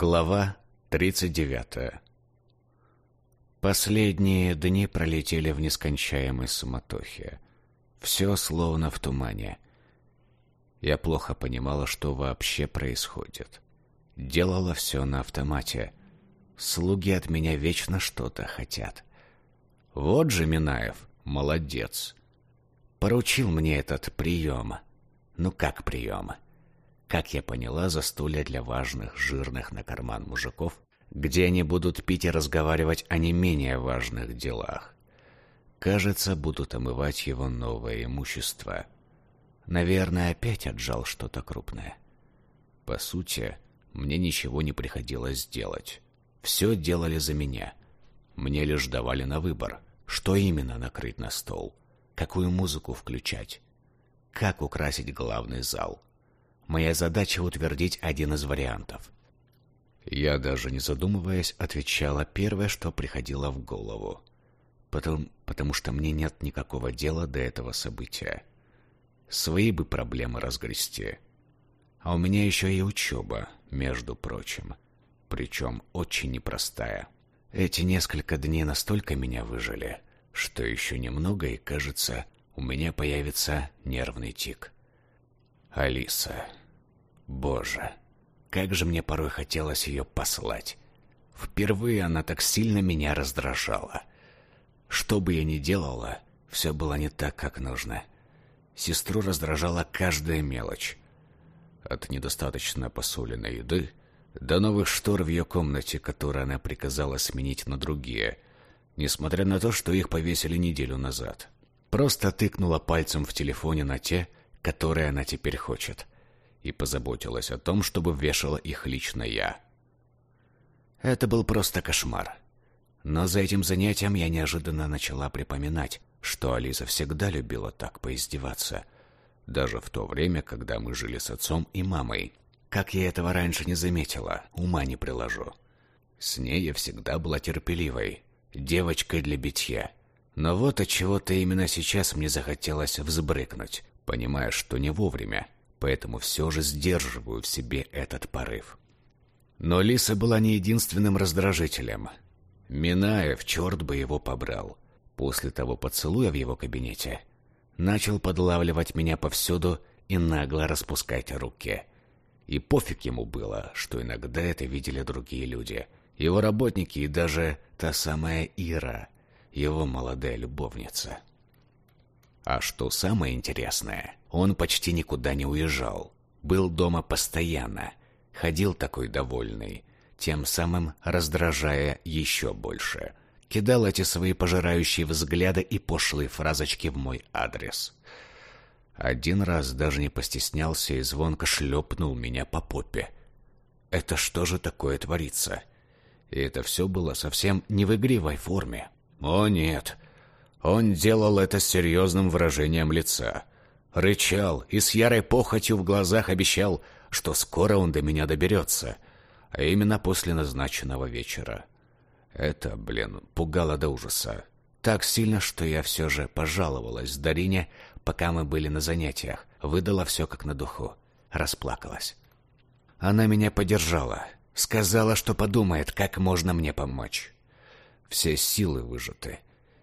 Глава 39 Последние дни пролетели в нескончаемой суматохе. Все словно в тумане. Я плохо понимала, что вообще происходит. Делала все на автомате. Слуги от меня вечно что-то хотят. Вот же Минаев, молодец. Поручил мне этот прием. Ну как прием? Как я поняла, застолье для важных, жирных на карман мужиков где они будут пить и разговаривать о не менее важных делах. Кажется, будут омывать его новое имущество. Наверное, опять отжал что-то крупное. По сути, мне ничего не приходилось делать. Все делали за меня. Мне лишь давали на выбор, что именно накрыть на стол, какую музыку включать, как украсить главный зал. Моя задача утвердить один из вариантов — я даже не задумываясь отвечала первое, что приходило в голову. Потом, потому что мне нет никакого дела до этого события. Свои бы проблемы разгрести. А у меня еще и учеба, между прочим. Причем очень непростая. Эти несколько дней настолько меня выжили, что еще немного и, кажется, у меня появится нервный тик. Алиса. Боже. Как же мне порой хотелось ее послать. Впервые она так сильно меня раздражала. Что бы я ни делала, все было не так, как нужно. Сестру раздражала каждая мелочь. От недостаточно посоленной еды до новых штор в ее комнате, которые она приказала сменить на другие, несмотря на то, что их повесили неделю назад. Просто тыкнула пальцем в телефоне на те, которые она теперь хочет — и позаботилась о том, чтобы вешала их лично я. Это был просто кошмар. Но за этим занятием я неожиданно начала припоминать, что Алиса всегда любила так поиздеваться. Даже в то время, когда мы жили с отцом и мамой. Как я этого раньше не заметила, ума не приложу. С ней я всегда была терпеливой, девочкой для битья. Но вот от чего-то именно сейчас мне захотелось взбрыкнуть, понимая, что не вовремя, поэтому все же сдерживаю в себе этот порыв. Но Лиса была не единственным раздражителем. Минаев, черт бы его побрал, после того поцелуя в его кабинете, начал подлавливать меня повсюду и нагло распускать руки. И пофиг ему было, что иногда это видели другие люди, его работники и даже та самая Ира, его молодая любовница. А что самое интересное, он почти никуда не уезжал. Был дома постоянно. Ходил такой довольный, тем самым раздражая еще больше. Кидал эти свои пожирающие взгляды и пошлые фразочки в мой адрес. Один раз даже не постеснялся и звонко шлепнул меня по попе. Это что же такое творится? И это все было совсем не в игривой форме. О нет, он делал это с серьезным выражением лица. Рычал и с ярой похотью в глазах обещал, что скоро он до меня доберется, а именно после назначенного вечера. Это, блин, пугало до ужаса. Так сильно, что я все же пожаловалась Дарине, пока мы были на занятиях, выдала все как на духу, расплакалась. Она меня поддержала, сказала, что подумает, как можно мне помочь. Все силы выжаты,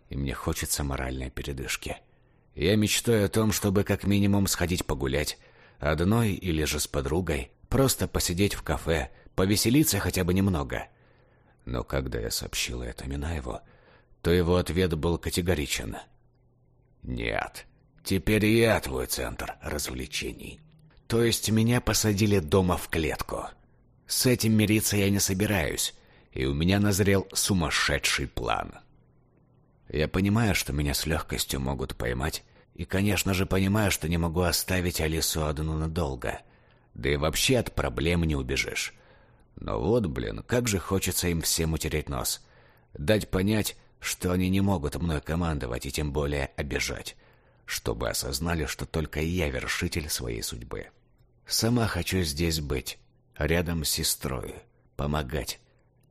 и мне хочется моральной передышки. Я мечтаю о том, чтобы как минимум сходить погулять, одной или же с подругой, просто посидеть в кафе, повеселиться хотя бы немного. Но когда я сообщила это Минаеву, то его ответ был категоричен. «Нет, теперь я твой центр развлечений». То есть меня посадили дома в клетку. С этим мириться я не собираюсь, и у меня назрел сумасшедший план. Я понимаю, что меня с легкостью могут поймать, и, конечно же, понимаю, что не могу оставить Алису одну надолго. Да и вообще от проблем не убежишь. Но вот, блин, как же хочется им всем утереть нос. Дать понять, что они не могут мной командовать и тем более обижать. Чтобы осознали, что только я вершитель своей судьбы. Сама хочу здесь быть, рядом с сестрой, помогать.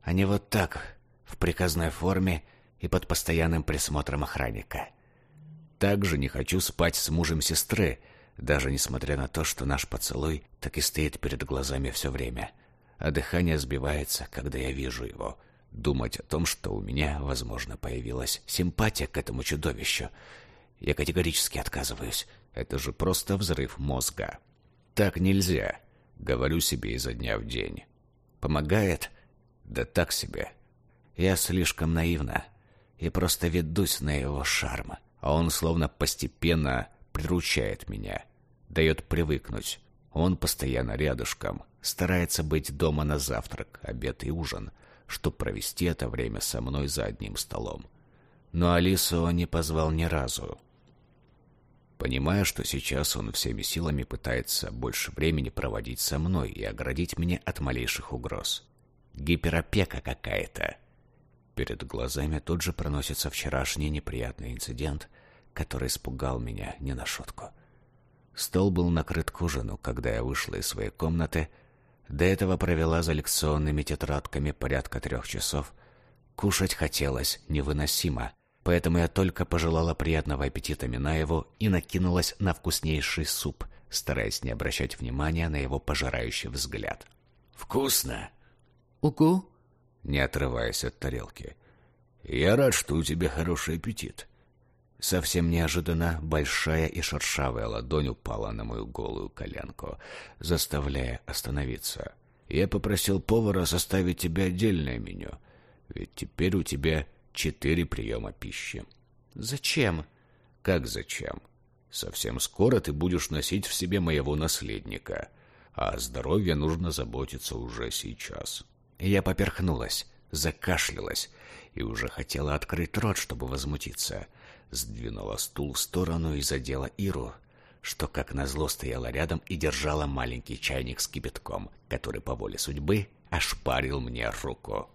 А не вот так, в приказной форме и под постоянным присмотром охранника. Также не хочу спать с мужем сестры, даже несмотря на то, что наш поцелуй так и стоит перед глазами все время. а дыхание сбивается, когда я вижу его. Думать о том, что у меня, возможно, появилась симпатия к этому чудовищу. Я категорически отказываюсь. Это же просто взрыв мозга. Так нельзя, говорю себе изо дня в день. Помогает? Да так себе. Я слишком наивна и просто ведусь на его шарм, а он словно постепенно приручает меня, дает привыкнуть. Он постоянно рядышком, старается быть дома на завтрак, обед и ужин, чтобы провести это время со мной за одним столом. Но Алису он не позвал ни разу. Понимая, что сейчас он всеми силами пытается больше времени проводить со мной и оградить меня от малейших угроз. Гиперопека какая-то. Перед глазами тут же проносится вчерашний неприятный инцидент, который испугал меня не на шутку. Стол был накрыт к ужину, когда я вышла из своей комнаты. До этого провела за лекционными тетрадками порядка трех часов. Кушать хотелось невыносимо, поэтому я только пожелала приятного аппетита Минаеву и накинулась на вкуснейший суп, стараясь не обращать внимания на его пожирающий взгляд. «Вкусно!» «Угу!» Не отрываясь от тарелки. «Я рад, что у тебя хороший аппетит». Совсем неожиданно большая и шершавая ладонь упала на мою голую коленку, заставляя остановиться. Я попросил повара составить тебе отдельное меню, ведь теперь у тебя четыре приема пищи. Зачем? Как зачем? Совсем скоро ты будешь носить в себе моего наследника, а о здоровье нужно заботиться уже сейчас. Я поперхнулась, закашлялась и уже хотела открыть рот, чтобы возмутиться — сдвинула стул в сторону и задела Иру, что, как назло, стояла рядом и держала маленький чайник с кипятком, который по воле судьбы ошпарил мне руку.